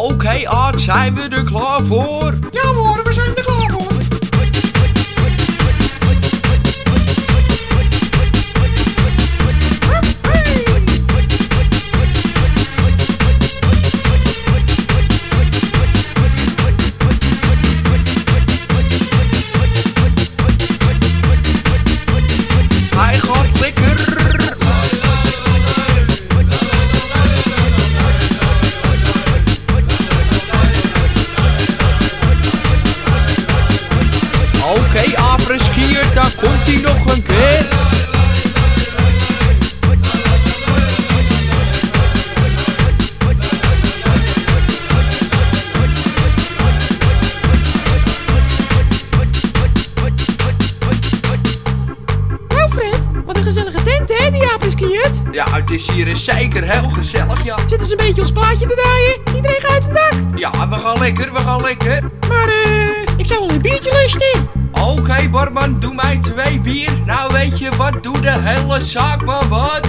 Oké, Art, zijn we er klaar voor? Ja hoor, we zijn er Afreskier, daar komt hij nog een keer. Nou Fred, wat een gezellige tent hè, die apenskiët. Ja, het is hier zeker heel gezellig, ja. Zit eens een beetje ons plaatje te draaien. Iedereen gaat uit het dak. Ja, we gaan lekker, we gaan lekker. Maar eh, ik zou wel een biertje lusten. Oké, barman, doe mij twee bier. Nou weet je wat, doe de hele zaak maar wat.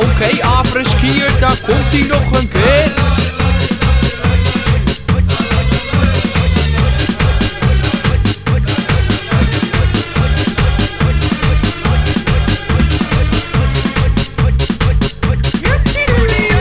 Oké, afreskier, daar komt hij nog een keer.